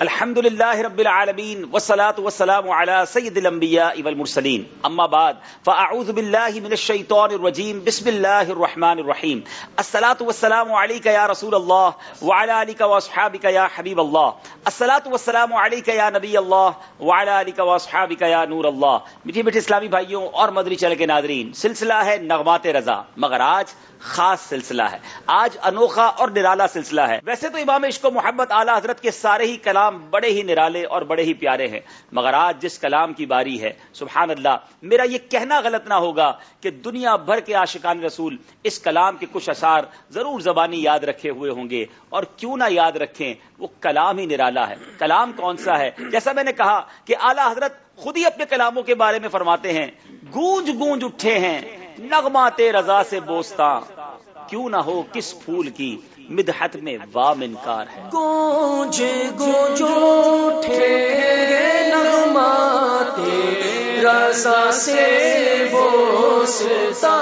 الحمد للہ رب العالمین والصلاة والسلام على سید الانبیاء والمرسلین. اما بعد، فاعوذ باللہ من الشیطان الرجیم، بسم اللہ الرحمن الرحیم. الصلاة والسلام علیکہ یا رسول اللہ وعلى آلک واصحابک یا حبیب اللہ. الصلاة والسلام علیکہ یا نبی اللہ وعلى آلک واصحابک یا نور اللہ. میٹھی میٹھی اسلامی بھائیوں اور مدری چل کے ناظرین، سلسلہ ہے نغمات رضا. مگر آج خاص سلسلہ ہے. آج انوکھا اور نرالا سلسلہ ہے. ویسے تو امام عشق و محبت اعلی حضرت کے سارے ہی کلام بڑے ہی نرالے اور بڑے ہی پیارے ہیں۔ مگر آج جس کلام کی باری ہے سبحان اللہ میرا یہ کہنا غلط نہ ہوگا کہ دنیا بھر کے عاشقان رسول اس کلام کے کچھ اثار ضرور زبانی یاد رکھے ہوئے ہوں گے۔ اور کیوں نہ یاد رکھیں، وہ کلام ہی نرالا ہے۔ کلام کون سا ہے؟ جیسا میں نے کہا کہ اعلی حضرت خود ہی اپنے کلاموں کے بارے میں فرماتے ہیں، گونج گونج اٹھے ہیں نغمات رضا سے بوستا۔ کیوں نہ ہو کس پھول کی مدحت میں وام انکار ہے؟ گونج گونج اٹھے نغمات رضا سے بوستا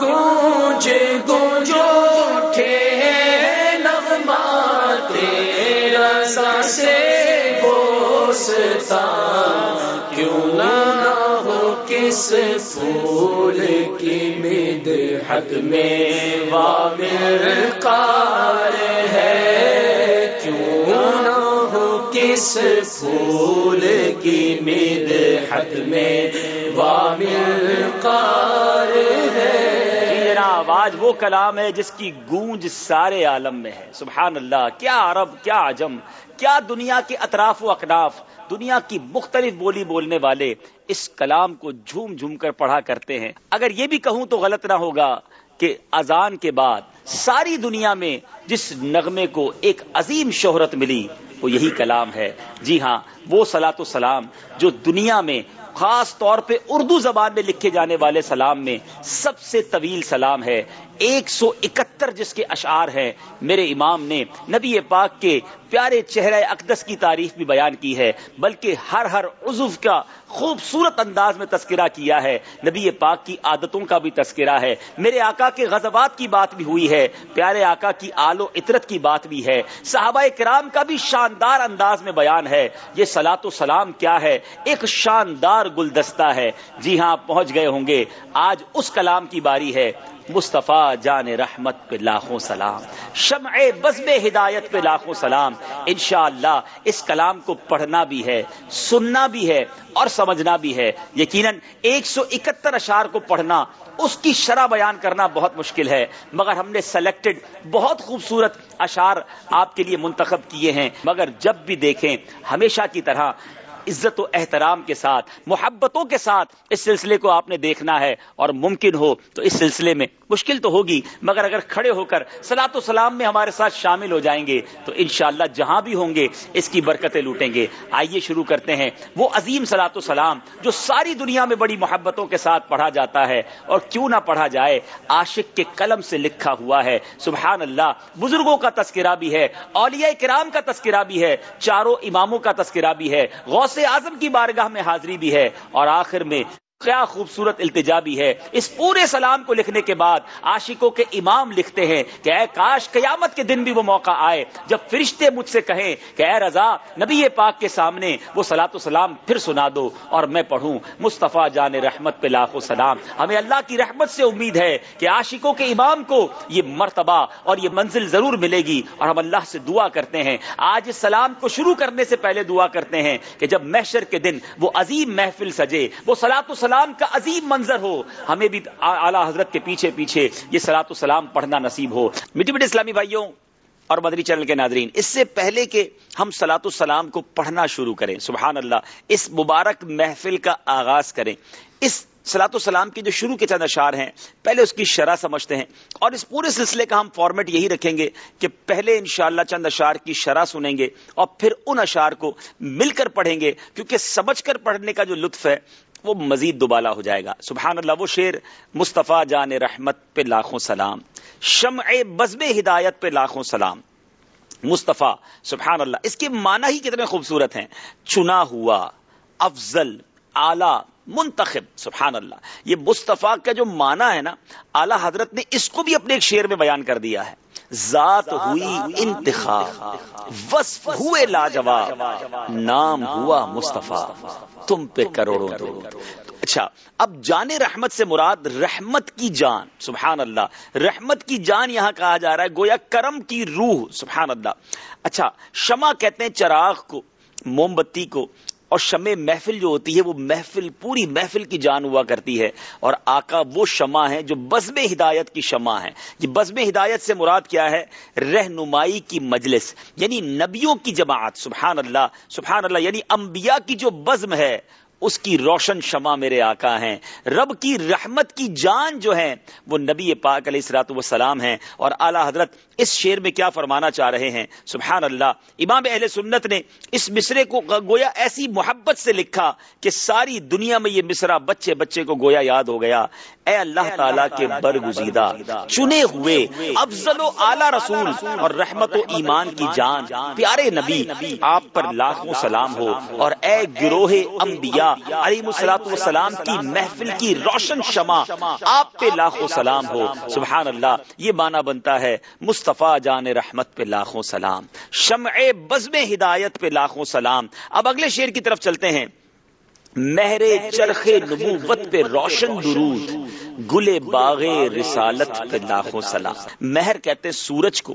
گونج گونج اٹھے نغمات رضا سے بوستا کیوں نہ کس پھول کی مدحت میں وامر کار ہے؟ کیوں نہ ہو کس پھول کی مدحت میں وامر کار ہے؟ آج وہ کلام ہے جس کی گونج سارے عالم میں ہے۔ سبحان اللہ، کیا عرب، کیا عجم، کیا دنیا کے اطراف و اکناف، دنیا کی مختلف بولی بولنے والے اس کلام کو جھوم جھوم کر پڑھا کرتے ہیں۔ اگر یہ بھی کہوں تو غلط نہ ہوگا کہ اذان کے بعد ساری دنیا میں جس نغمے کو ایک عظیم شہرت ملی، وہ یہی کلام ہے۔ جی ہاں وہ سلاۃ و سلام جو دنیا میں خاص طور پہ اردو زبان میں لکھے جانے والے سلام میں سب سے طویل سلام ہے ایک سو اکہتر جس کے اشعار ہیں، میرے امام نے نبی پاک کے پیارے چہرہ اقدس کی تعریف بھی بیان کی ہے، بلکہ ہر ہر عضو کا خوبصورت انداز میں تذکرہ کیا ہے۔ نبی پاک کی عادتوں کا بھی تذکرہ ہے۔ میرے آقا کے غزبات کی بات بھی ہوئی ہے۔ پیارے آقا کی آل و عطرت کی بات بھی ہے۔ صحابہ کرام کا بھی شاندار انداز میں بیان ہے۔ یہ سلاۃ و سلام کیا ہے؟ ایک شاندار گلدستہ ہے۔ جی ہاں پہنچ گئے ہوں گے۔ آج اس کلام کی باری ہے۔ مصطفیٰ جان رحمت پہ لاکھوں سلام، شمع بزم ہدایت پہ لاکھوں سلام۔ انشاءاللہ اس کلام کو پڑھنا بھی ہے، سننا بھی ہے اور سمجھنا بھی ہے۔ یقیناً ایک سو اکہتر اشار کو پڑھنا، اس کی شرح بیان کرنا بہت مشکل ہے۔ مگر ہم نے سلیکٹڈ بہت خوبصورت اشار آپ کے لیے منتخب کیے ہیں۔ مگر جب بھی دیکھیں، ہمیشہ کی طرح عزت و احترام کے ساتھ، محبتوں کے ساتھ اس سلسلے کو آپ نے دیکھنا ہے اور ممکن ہو تو اس سلسلے میں مشکل تو ہوگی، مگر اگر کھڑے ہو کر سلاۃ و سلام میں ہمارے ساتھ شامل ہو جائیں گے تو انشاءاللہ جہاں بھی ہوں گے اس کی برکتیں لوٹیں گے۔ آئیے شروع کرتے ہیں۔ وہ عظیم سلاۃ و سلام جو ساری دنیا میں بڑی محبتوں کے ساتھ پڑھا جاتا ہے اور کیوں نہ پڑھا جائے، عاشق کے قلم سے لکھا ہوا ہے۔ سبحان اللہ بزرگوں کا تذکرہ بھی ہے، اولیاء کرام کا تذکرہ بھی ہے، چاروں اماموں کا تذکرہ بھی ہے۔ غوث اعظم کی بارگاہ میں حاضری بھی ہے اور آخر میں کیا خوبصورت التجا بھی ہے۔ اس پورے سلام کو لکھنے کے بعد عاشقوں کے امام لکھتے ہیں کہ اے کاش قیامت کے دن بھی وہ موقع آئے جب فرشتے مجھ سے کہیں کہ اے رضا، نبی پاک کے سامنے وہ سلاۃ و سلام پھر سنا دو اور میں پڑھوں۔ مصطفیٰ جان رحمت پہ لاکھوں سلام۔ ہمیں اللہ کی رحمت سے امید ہے کہ عاشقوں کے امام کو یہ مرتبہ اور یہ منزل ضرور ملے گی اور ہم اللہ سے دعا کرتے ہیں۔ آج اس سلام کو شروع کرنے سے پہلے دعا کرتے ہیں کہ جب محشر کے دن وہ عظیم محفل سجے، وہ سلاۃ و سلام کا عظیم منظر ہو، ہمیں بھی اعلیٰ حضرت کے پیچھے پیچھے یہ سلاۃ السلام پڑھنا نصیب ہو۔ میٹھی میٹھے اسلامی بھائیوں اور مدری چینل کے ناظرین، اس سے پہلے کہ ہم سلاۃ السلام کو پڑھنا شروع کریں، سبحان اللہ، اس مبارک محفل کا آغاز کریں۔ اس سلاۃ السلام کی جو شروع کے چند اشار ہیں، پہلے اس کی شرح سمجھتے ہیں۔ اور اس پورے سلسلے کا ہم فارمیٹ یہی رکھیں گے کہ پہلے انشاءاللہ چند اشار کی شرح سنیں گے اور پھر ان اشار کو مل کر پڑھیں گے، کیونکہ سمجھ کر پڑھنے کا جو لطف ہے وہ مزید دوبالا ہو جائے گا۔ سبحان اللہ، وہ شیر مصطفیٰ جان رحمت پہ لاکھوں سلام، شمع بزم ہدایت پہ لاکھوں سلام۔ مصطفیٰ، سبحان اللہ، اس کے معنی ہی کتنے خوبصورت ہیں۔ چنا ہوا، افضل، اعلی، منتخب، سبحان اللہ۔ یہ مصطفیٰ کا جو معنی ہے نا، اعلی حضرت نے اس کو بھی اپنے ایک شعر میں بیان کر دیا ہے۔ ذات ہوئی انتخاب، وصف ہوئے لاجواب، نام ہوا مصطفیٰ، تم پہ کروڑوں اچھا اب جان رحمت سے مراد رحمت کی جان، سبحان اللہ، رحمت کی جان یہاں کہا جا رہا ہے، گویا کرم کی روح، سبحان اللہ۔ اچھا شمع کہتے ہیں چراغ کو موم بتی کو اور شمع محفل جو ہوتی ہے وہ محفل، پوری محفل کی جان ہوا کرتی ہے۔ اور آقا وہ شمع ہے جو بزم ہدایت کی شمع ہے یہ بزم ہدایت سے مراد کیا ہے؟ رہنمائی کی مجلس یعنی نبیوں کی جماعت۔ سبحان اللہ سبحان اللہ یعنی انبیاء کی جو بزم ہے، اس کی روشن شمع میرے آقا ہیں۔ رب کی رحمت کی جان جو ہے وہ نبی پاک علیہ السلاط وسلام ہیں۔ اور اعلیٰ حضرت اس شعر میں کیا فرمانا چاہ رہے ہیں؟ سبحان اللہ۔ امام اہل سنت نے اس مصرے کو گویا ایسی محبت سے لکھا کہ ساری دنیا میں یہ مصرا بچے بچے کو گویا یاد ہو گیا۔ اے اللہ تعالیٰ کے برگزیدہ چنے ہوئے افضل و اعلی رسول اور رحمت و ایمان کی جان۔ پیارے نبی آپ پر لاکھوں سلام ہو۔ اور اے گروہ انبیاء علی مسلاط وسلام کی محفل کی روشن شمع آپ پہ لاکھوں سلام ہو۔ سبحان اللہ یہ مانا بنتا ہے مصطفیٰ جان رحمت پہ لاکھوں سلام، شمع بزم ہدایت پہ لاکھوں سلام۔ اب اگلے شیر کی طرف چلتے ہیں۔ مہر چرخ نبوت پہ روشن درود، گلے باغ رسالت پہ لاکھوں سلام۔ مہر کہتے سورج کو،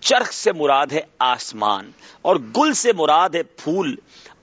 چرخ سے مراد ہے آسمان، اور گل سے مراد ہے پھول،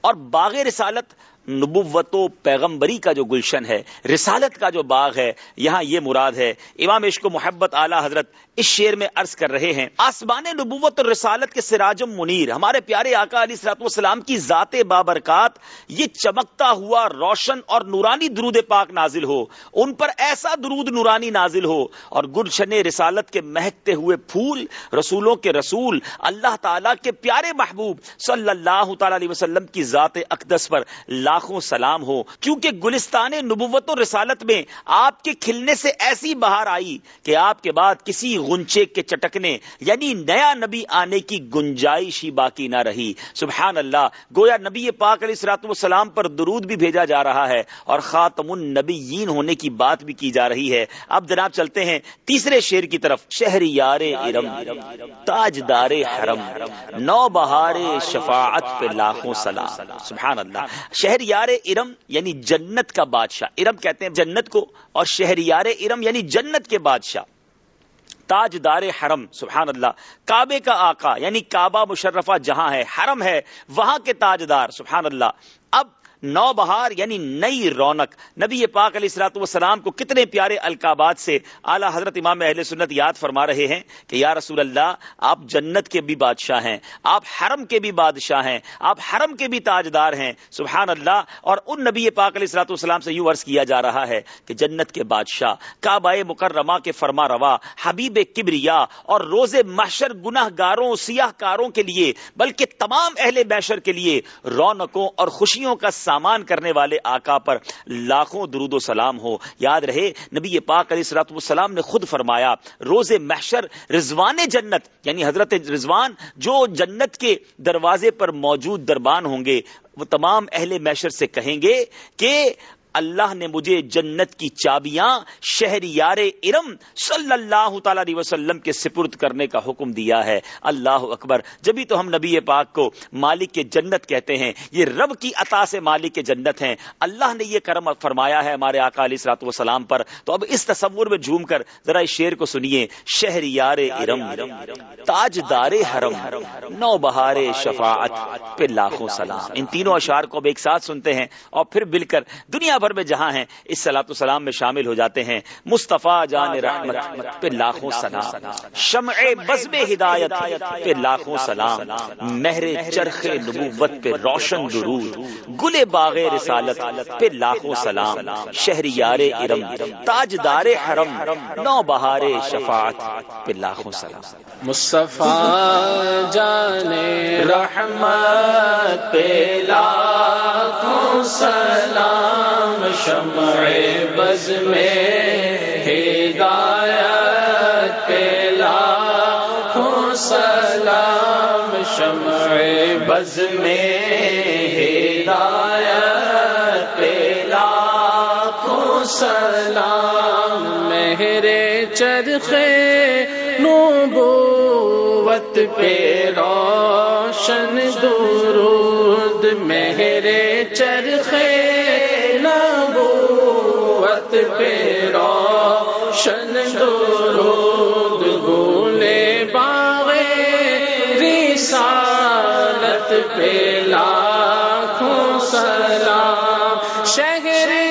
اور باغ رسالت نبوت و پیغمبری کا جو گلشن ہے، رسالت کا جو باغ ہے، یہاں یہ مراد ہے۔ امام عشق و محبت اعلی حضرت اس شیر میں عرض کر رہے ہیں، آسمان نبوت اور رسالت کے سراجم منیر، ہمارے پیارے آقا علی سرات والسلام کی ذات بابرکات، یہ چمکتا ہوا روشن اور نورانی درود پاک نازل ہو۔ ان پر ایسا درود نورانی نازل ہو۔ اور گلشن رسالت کے مہکتے ہوئے پھول، رسولوں کے رسول، اللہ تعالیٰ کے پیارے محبوب صلی اللہ تعالی علیہ وسلم کی ذات اقدس پر لا لاکھوں سلام ہو۔ کیونکہ گلستان نبوت و رسالت میں آپ کے کھلنے سے ایسی بہار آئی کہ آپ کے بعد کسی غنچے کے چٹکنے یعنی نیا نبی آنے کی گنجائش ہی باقی نہ رہی۔ سبحان اللہ، گویا نبی پاک علیہ سرات والسلام پر درود بھی بھیجا جا رہا ہے اور خاتم النبیین ہونے کی بات بھی کی جا رہی ہے۔ اب جناب چلتے ہیں تیسرے شیر کی طرف۔ شہری یار ارم تاج دار حرم، نو بہار شفاعت پہ لاکھوں سلام۔ سبحان اللہ شہر شہریار ارم یعنی جنت کا بادشاہ۔ ارم کہتے ہیں جنت کو اور شہریار ارم یعنی جنت کے بادشاہ۔ تاجدار حرم سبحان اللہ کعبے کا آقا یعنی کعبہ مشرفہ جہاں ہے، حرم ہے، وہاں کے تاجدار سبحان اللہ اب نو بہار یعنی نئی رونق۔ نبی پاک علیہ السلاط والسلام کو کتنے پیارے القابات سے اعلیٰ حضرت امام اہل سنت یاد فرما رہے ہیں کہ یا رسول اللہ، آپ جنت کے بھی بادشاہ ہیں، آپ حرم کے بھی بادشاہ ہیں، آپ حرم کے بھی تاجدار ہیں۔ سبحان اللہ۔ اور ان نبی پاک علیہ السلاط والسلام سے یوں عرض کیا جا رہا ہے کہ جنت کے بادشاہ کعبہ مکرمہ کے فرما روا، حبیب کبریا اور روز محشر گناہ گاروں سیاہ کاروں کے لیے، بلکہ تمام اہل محشر کے لیے رونقوں اور خوشیوں کا سامان کرنے والے آقا پر لاکھوں درود و سلام ہو۔ یاد رہے، نبی پاک علیہ سلاۃ والسلام نے خود فرمایا، روز محشر رضوان جنت یعنی حضرت رضوان جو جنت کے دروازے پر موجود دربان ہوں گے، وہ تمام اہل محشر سے کہیں گے کہ اللہ نے مجھے جنت کی چابیاں شہریار ارم صلی اللہ تعالی علیہ وسلم کے سپرد کرنے کا حکم دیا ہے۔ اللہ اکبر، جبھی تو ہم نبی پاک کو مالک کے جنت کہتے ہیں، یہ رب کی عطا سے مالک کے جنت ہیں۔ اللہ نے یہ کرم فرمایا ہے ہمارے آقا علیہ سلاط وسلام پر۔ تو اب اس تصور میں جھوم کر ذرا اس شیر کو سنیے۔ شہریار ارم، تاجدار حرم، نو بہار شفاعت پہ لاکھوں سلام۔ ان تینوں اشعار کو اب ایک ساتھ سنتے ہیں اور پھر مل کر دنیا بھر میں جہاں ہیں اس سلاۃ السلام میں شامل ہو جاتے ہیں۔ مصطفیٰ جان رحمت پہ لاکھوں سلام۔ شمع بزم ہدایت پہ لاکھوں سلام۔ مہر چرخ نبوت پہ روشن درود۔ گل باغ رسالت پہ لاکھوں سلام۔ شہریار ارم تاجدار حرم نو بہار شفاعت پہ لاکھوں سلام۔ مصطفیٰ جان رحمت پہ لاکھوں سلام۔ شمع بز میں ہدایت پیلا سلام شمع بز میں ہدایت پیلا سلام میرے چرخے نبوت پہ روشن درود میرے چرخے نبوت پیرا شن درود گولے باغے رسالت پہ لاکھوں سلام شہر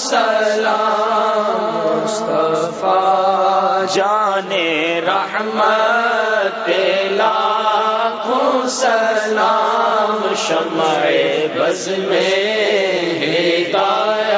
سلام مصطفیٰ جانے رحمت لاکھوں سلام شمع بز میں ہدایت